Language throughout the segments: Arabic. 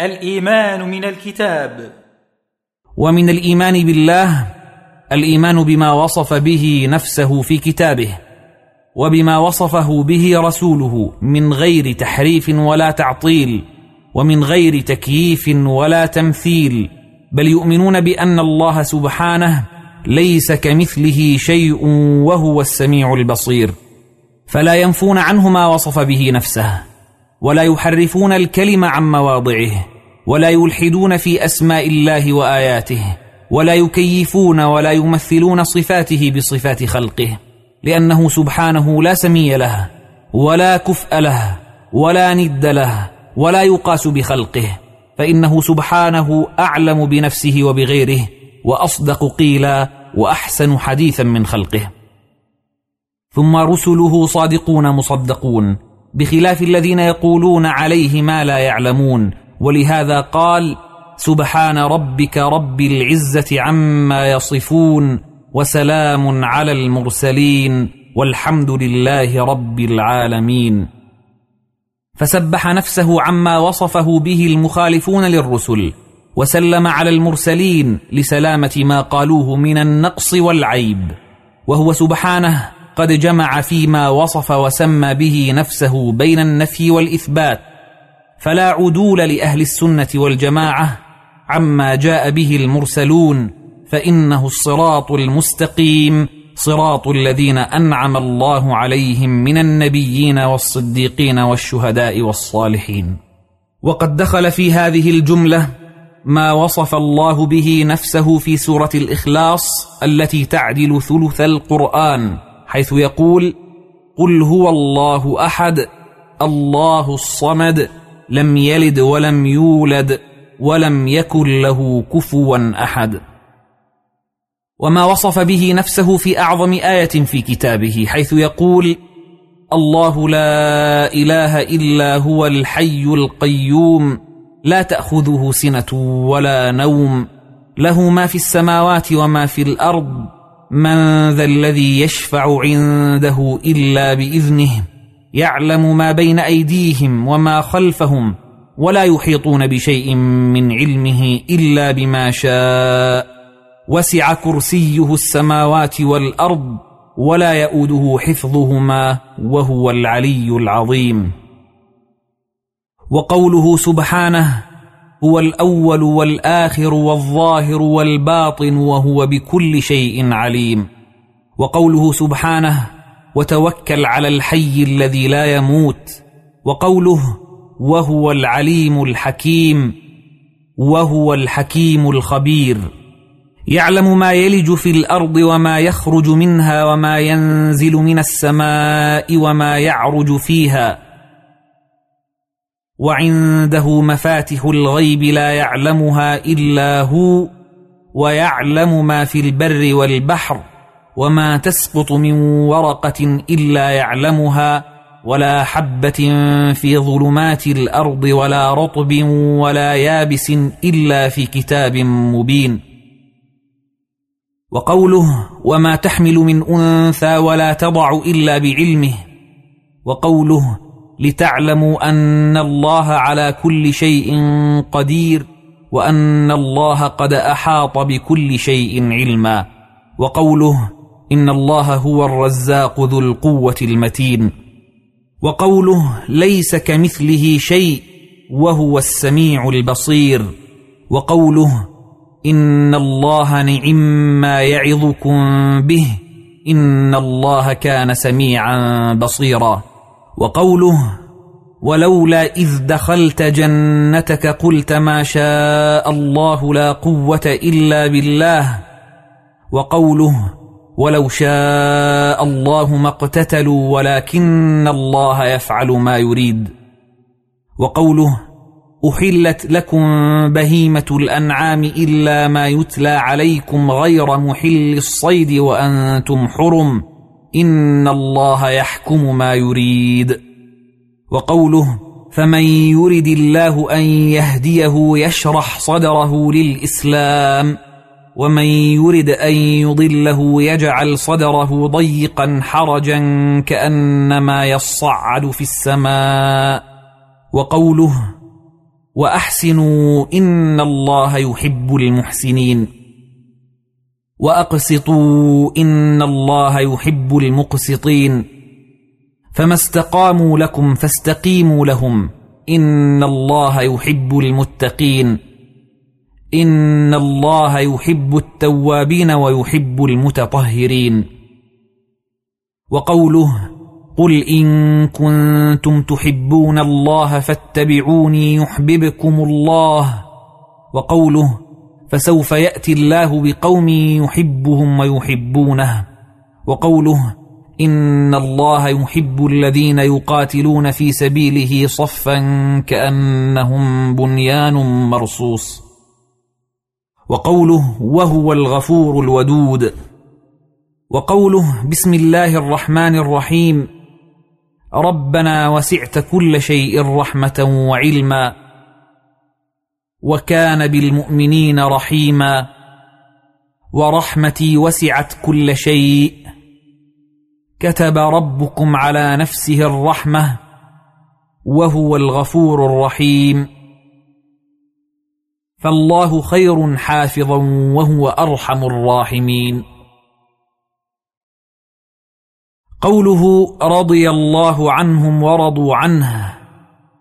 الإيمان من الكتاب. ومن الإيمان بالله الإيمان بما وصف به نفسه في كتابه وبما وصفه به رسوله من غير تحريف ولا تعطيل ومن غير تكييف ولا تمثيل. بل يؤمنون بأن الله سبحانه ليس كمثله شيء وهو السميع البصير. فلا ينفون عنه ما وصف به نفسه. ولا يحرفون الكلم عن مواضعه ولا يلحدون في أسماء الله وآياته ولا يكيفون ولا يمثلون صفاته بصفات خلقه لأنه سبحانه لا سمي له ولا كفء له ولا ند له ولا يقاس بخلقه فإنه سبحانه أعلم بنفسه وبغيره وأصدق قيلا وأحسن حديثا من خلقه. ثم رسله صادقون مصدقون بخلاف الذين يقولون عليه ما لا يعلمون. ولهذا قال سبحان ربك رب العزة عما يصفون وسلام على المرسلين والحمد لله رب العالمين. فسبح نفسه عما وصفه به المخالفون للرسل وسلم على المرسلين لسلامة ما قالوه من النقص والعيب. وهو سبحانه قد جمع فيما وصف وسمى به نفسه بين النفي والإثبات فلا عدول لأهل السنة والجماعة عما جاء به المرسلون فإنه الصراط المستقيم صراط الذين أنعم الله عليهم من النبيين والصديقين والشهداء والصالحين. وقد دخل في هذه الجملة ما وصف الله به نفسه في سورة الإخلاص التي تعدل ثلث القرآن. حيث يقول قل هو الله أحد الله الصمد لم يلد ولم يولد ولم يكن له كفوا أحد. وما وصف به نفسه في أعظم آية في كتابه حيث يقول الله لا إله إلا هو الحي القيوم لا تأخذه سنة ولا نوم له ما في السماوات وما في الأرض من ذا الذي يشفع عنده إلا بإذنه يعلم ما بين أيديهم وما خلفهم ولا يحيطون بشيء من علمه إلا بما شاء. وسع كرسيه السماوات والأرض ولا يؤوده حفظهما وهو العلي العظيم. وقوله سبحانه هو الأول والآخر والظاهر والباطن وهو بكل شيء عليم. وقوله سبحانه وتوكل على الحي الذي لا يموت. وقوله وهو العليم الحكيم. وهو الحكيم الخبير. يعلم ما يلج في الأرض وما يخرج منها وما ينزل من السماء وما يعرج فيها. وعنده مفاتح الغيب لا يعلمها إلا هو ويعلم ما في البر والبحر وما تسقط من ورقة إلا يعلمها ولا حبة في ظلمات الأرض ولا رطب ولا يابس إلا في كتاب مبين. وقوله وما تحمل من أنثى ولا تضع إلا بعلمه وقوله لتعلموا أن الله على كل شيء قدير وأن الله قد أحاط بكل شيء علما. وقوله إن الله هو الرزاق ذو القوة المتين. وقوله ليس كمثله شيء وهو السميع البصير. وقوله إن الله نعم ما يعظكم به إن الله كان سميعا بصيرا. وقوله ولولا إذ دخلت جنتك قلت ما شاء الله لا قوة إلا بالله. وقوله ولو شاء الله ما اقتتلوا ولكن الله يفعل ما يريد. وقوله أحلت لكم بهيمة الأنعام إلا ما يتلى عليكم غير محل الصيد وأنتم حرم. إن الله يحكم ما يريد. وقوله فمن يرد الله أن يهديه يشرح صدره للإسلام. ومن يرد أن يضله يجعل صدره ضيقا حرجا كأنما يصعد في السماء. وقوله وأحسنوا إن الله يحب المحسنين. وأقسطوا إن الله يحب المقسطين فما استقاموا لكم فاستقيموا لهم إن الله يحب المتقين إن الله يحب التوابين ويحب المتطهرين وقوله قل إن كنتم تحبون الله فاتبعوني يحببكم الله وقوله فسوف يأتي الله بقوم يحبهم ويحبونه. وقوله إن الله يحب الذين يقاتلون في سبيله صفا كأنهم بنيان مرصوص. وقوله وهو الغفور الودود. وقوله بسم الله الرحمن الرحيم. ربنا وسعت كل شيء رحمة وعلما. وكان بالمؤمنين رحيما ورحمتي وسعت كل شيء. كتب ربكم على نفسه الرحمة وهو الغفور الرحيم. فالله خير حافظا وهو أرحم الراحمين. قوله رضي الله عنهم ورضوا عنه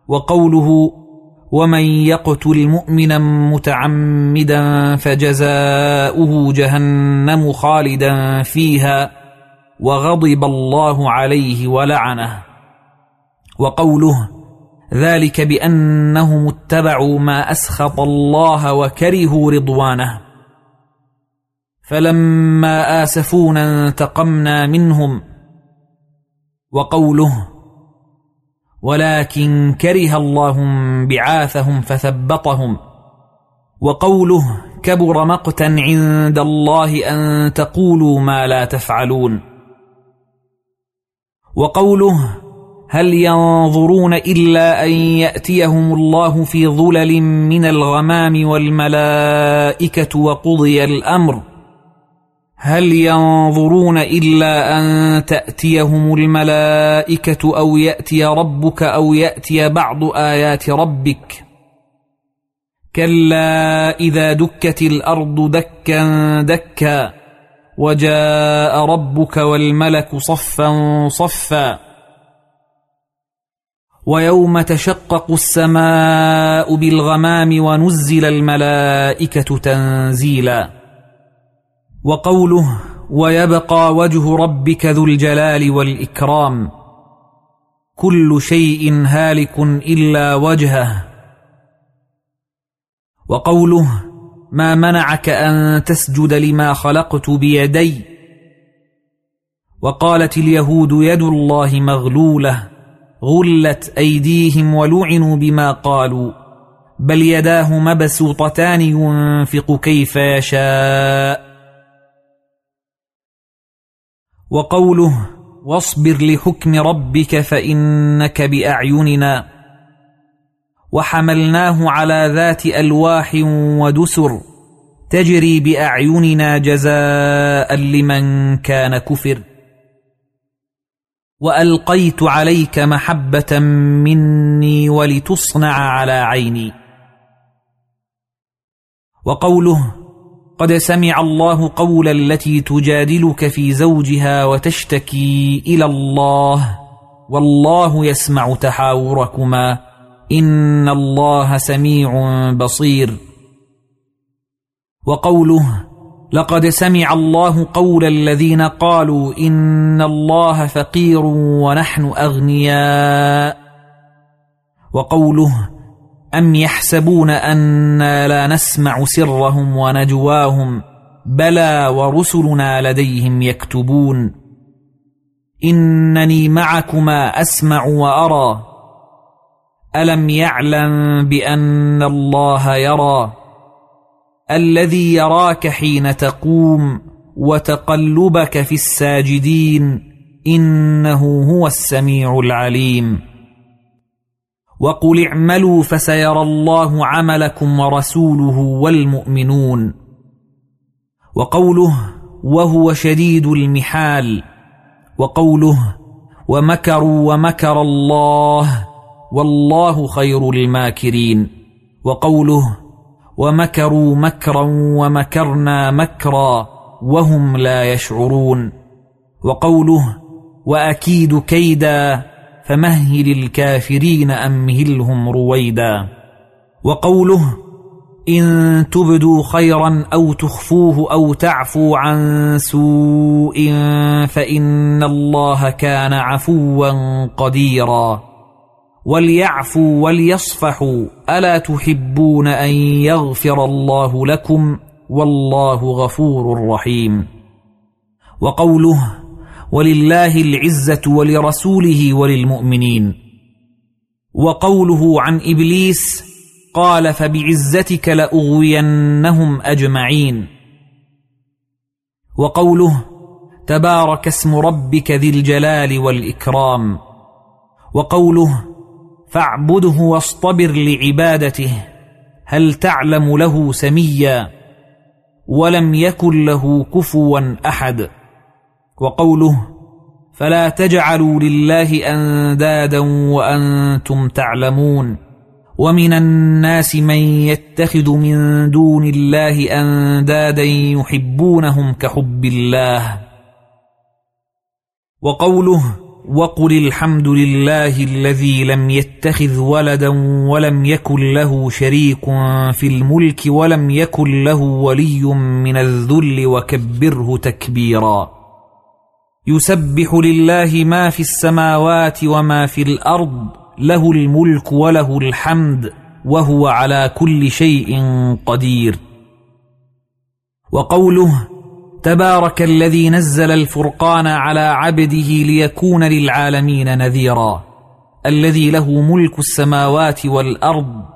وقوله ومن يقتل مؤمنا متعمدا فجزاؤه جهنم خالدا فيها وغضب الله عليه ولعنه. وقوله ذلك بأنهم اتبعوا ما أسخط الله وكرهوا رضوانه. فلما آسفونا انتقمنا منهم. وقوله ولكن كره الله بعاثهم فثبطهم. وقوله كبر مقتا عند الله أن تقولوا ما لا تفعلون. وقوله هل ينظرون إلا أن يأتيهم الله في ظلل من الغمام والملائكة وقضي الأمر. هل ينظرون إلا أن تأتيهم الملائكة أو يأتي ربك أو يأتي بعض آيات ربك؟ كلا إذا دكت الأرض دكا دكا وجاء ربك والملك صفا صفا. ويوم تشقق السماء بالغمام ونزل الملائكة تنزيلاً. وقوله ويبقى وجه ربك ذو الجلال والإكرام. كل شيء هالك إلا وجهه. وقوله ما منعك أن تسجد لما خلقت بيدي. وقالت اليهود يد الله مغلولة غلت أيديهم ولعنوا بما قالوا بل يداه مبسوطتان ينفق كيف يشاء. وقوله واصبر لحكم ربك فإنك بأعيننا وحملناه على ذات ألواح ودسر تجري بأعيننا جزاء لمن كان كفر وألقيت عليك محبة مني ولتصنع على عيني وقوله قد سمع الله قول التي تجادلك في زوجها وتشتكي إلى الله. والله يسمع تحاوركما. إن الله سميع بصير. وقوله لقد سمع الله قول الذين قالوا إن الله فقير ونحن أغنياء. وقوله أم يحسبون أنا لا نسمع سرهم ونجواهم بلى ورسلنا لديهم يكتبون. إنني معكما أسمع وأرى. ألم يعلم بأن الله يرى؟ الذي يراك حين تقوم وتقلبك في الساجدين إنه هو السميع العليم. وقل اعملوا فسيرى الله عملكم ورسوله والمؤمنون. وقوله وهو شديد المحال وقوله ومكروا ومكر الله والله خير الماكرين. وقوله ومكروا مكرا ومكرنا مكرا وهم لا يشعرون. وقوله وأكيد كيدا فمهل الكافرين أمهلهم رويدا. وقوله إن تبدوا خيرا أو تخفوه أو تعفوا عن سوء فإن الله كان عفوا قديرا. وليعفوا وليصفحوا ألا تحبون أن يغفر الله لكم والله غفور رحيم. وقوله ولله العزة ولرسوله وللمؤمنين. وقوله عن إبليس قال فبعزتك لأغوينهم أجمعين. وقوله تبارك اسم ربك ذي الجلال والإكرام. وقوله فاعبده واصطبر لعبادته هل تعلم له سميا؟ ولم يكن له كفوا أحد. وقوله فلا تجعلوا لله أندادا وأنتم تعلمون ومن الناس من يتخذ من دون الله أندادا يحبونهم كحب الله. وقوله وقل الحمد لله الذي لم يتخذ ولدا ولم يكن له شريك في الملك ولم يكن له ولي من الذل وكبره تكبيرا. يسبح لله ما في السماوات وما في الأرض له الملك وله الحمد وهو على كل شيء قدير. وقوله تبارك الذي نزل الفرقان على عبده ليكون للعالمين نذيرا الذي له ملك السماوات والأرض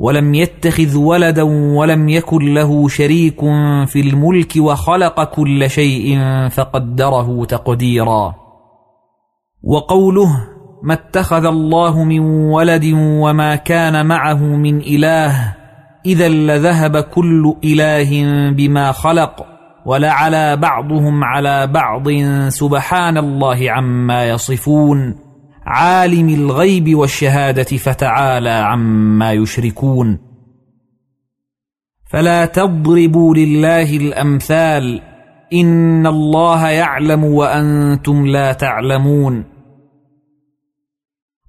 ولم يتخذ ولدا ولم يكن له شريك في الملك وخلق كل شيء فقدره تقديرا. وقوله ما اتخذ الله من ولد وما كان معه من إله إذا لذهب كل إله بما خلق ولعلى بعضهم على بعض سبحان الله عما يصفون. عالم الغيب والشهادة فتعالى عما يشركون. فلا تضربوا لله الأمثال. إن الله يعلم وأنتم لا تعلمون.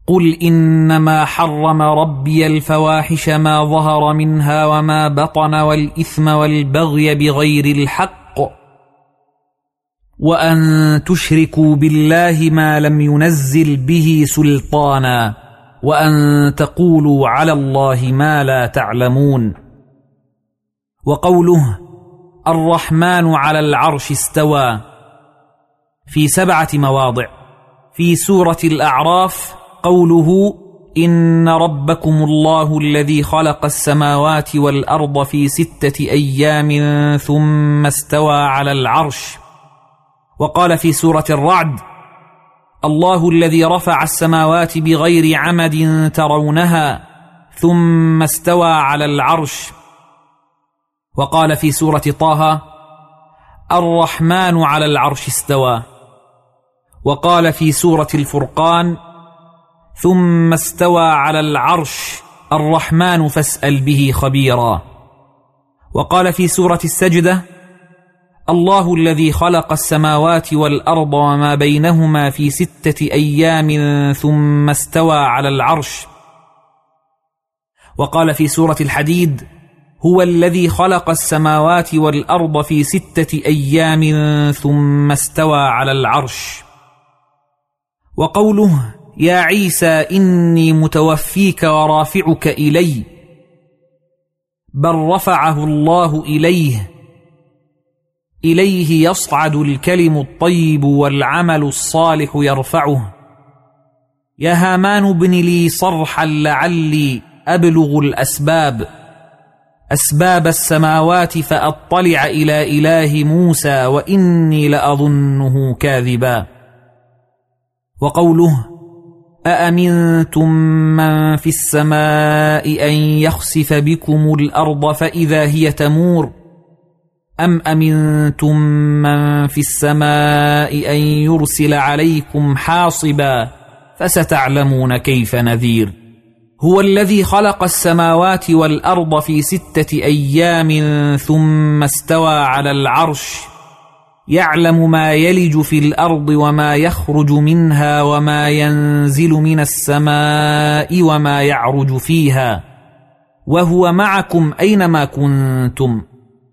قل إنما حرم ربي الفواحش ما ظهر منها وما بطن والإثم والبغي بغير الحق. وأن تشركوا بالله ما لم ينزل به سلطانا وأن تقولوا على الله ما لا تعلمون. وقوله الرحمن على العرش استوى. في سبعة مواضع. في سورة الأعراف قوله إن ربكم الله الذي خلق السماوات والأرض في ستة أيام ثم استوى على العرش. وقال في سورة الرعد الله الذي رفع السماوات بغير عمد ترونها ثم استوى على العرش. وقال في سورة طه الرحمن على العرش استوى. وقال في سورة الفرقان ثم استوى على العرش الرحمن فاسأل به خبيرا. وقال في سورة السجدة الله الذي خلق السماوات والأرض وما بينهما في ستة أيام ثم استوى على العرش. وقال في سورة الحديد هو الذي خلق السماوات والأرض في ستة أيام ثم استوى على العرش. وقوله يا عيسى إني متوفيك ورافعك إلي. بل رفعه الله إليه إليه يصعد الكلم الطيب والعمل الصالح يرفعه. يا هامان ابن لي صرحا لعلي أبلغ الأسباب. أسباب السماوات فأطلع إلى إله موسى وإني لأظنه كاذبا. وقوله أأمنتم من في السماء أن يخسف بكم الأرض فإذا هي تمور؟ أم أمنتم من في السماء أن يرسل عليكم حاصبا فستعلمون كيف نذير؟ هو الذي خلق السماوات والأرض في ستة أيام ثم استوى على العرش يعلم ما يلج في الأرض وما يخرج منها وما ينزل من السماء وما يعرج فيها وهو معكم أينما كنتم.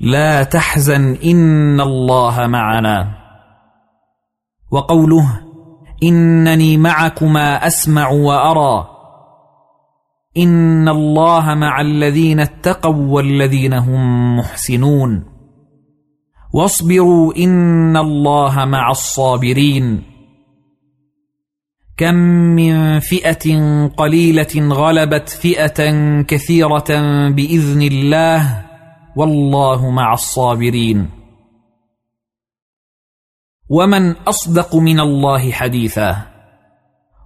لا تحزن إن الله معنا. وقوله إنني معكما أسمع وأرى. إن الله مع الذين اتقوا والذين هم محسنون. واصبروا إن الله مع الصابرين. كم من فئة قليلة غلبت فئة كثيرة بإذن الله. والله مع الصابرين. ومن أصدق من الله حديثا.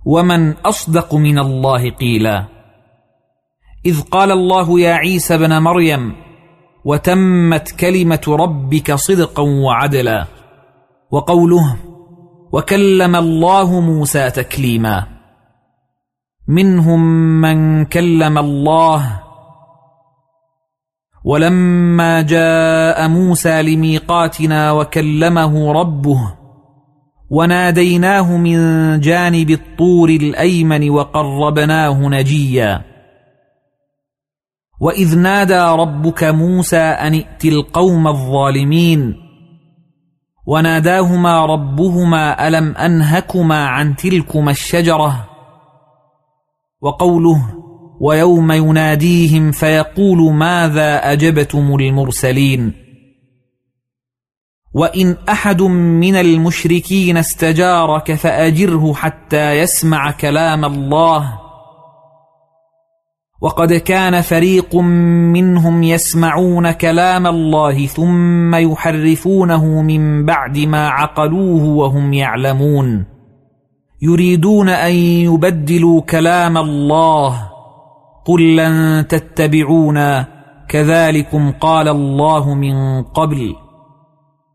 ومن أصدق من الله قيلا. إذ قال الله يا عيسى بن مريم وتمت كلمة ربك صدقا وعدلا. وقوله وكلم الله موسى تكليما. منهم من كلم الله ولما جاء موسى لميقاتنا وكلمه ربه وناديناه من جانب الطور الأيمن وقربناه نجيا. وإذ نادى ربك موسى أن ائت القوم الظالمين وناداهما ربهما ألم أنهكما عن تلكما الشجرة؟ وقوله ويوم يناديهم فيقول ماذا أجبتم المرسلين وإن أحد من المشركين استجارك فأجره حتى يسمع كلام الله. وقد كان فريق منهم يسمعون كلام الله ثم يحرفونه من بعد ما عقلوه وهم يعلمون. يريدون أن يبدلوا كلام الله. قل لن تتبعونا كذلكم قال الله من قبل.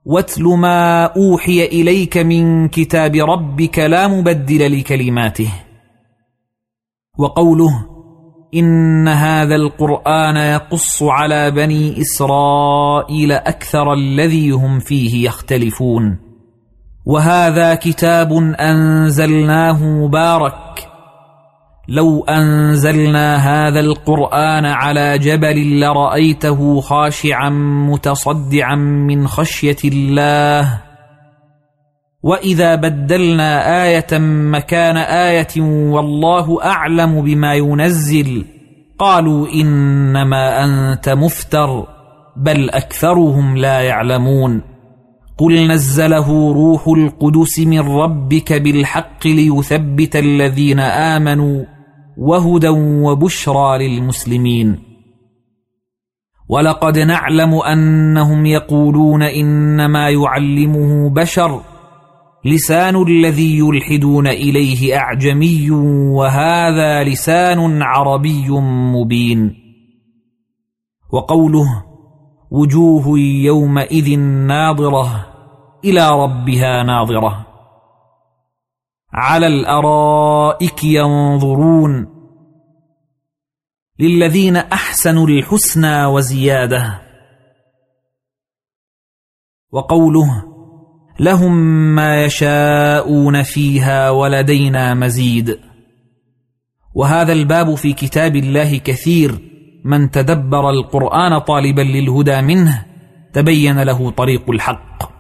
واتل ما أوحي إليك من كتاب ربك لا مبدل لكلماته. وقوله إن هذا القرآن يقص على بني إسرائيل أكثر الذي هم فيه يختلفون. وهذا كتاب أنزلناه مبارك لو أنزلنا هذا القرآن على جبل لرأيته خاشعا متصدعا من خشية الله. وإذا بدلنا آية مكان آية والله أعلم بما ينزل. قالوا إنما أنت مفتر بل أكثرهم لا يعلمون. قل نزله روح القدس من ربك بالحق ليثبت الذين آمنوا. وهدى وبشرى للمسلمين. ولقد نعلم أنهم يقولون إنما يعلمه بشر لسان الذي يلحدون إليه أعجمي وهذا لسان عربي مبين. وقوله وجوه يومئذ ناظرة إلى ربها ناظرة. على الأرائك ينظرون للذين أحسنوا الحسنى وزيادة. وقوله لهم ما يشاءون فيها ولدينا مزيد. وهذا الباب في كتاب الله كثير. من تدبر القرآن طالبا للهدى منه تبين له طريق الحق.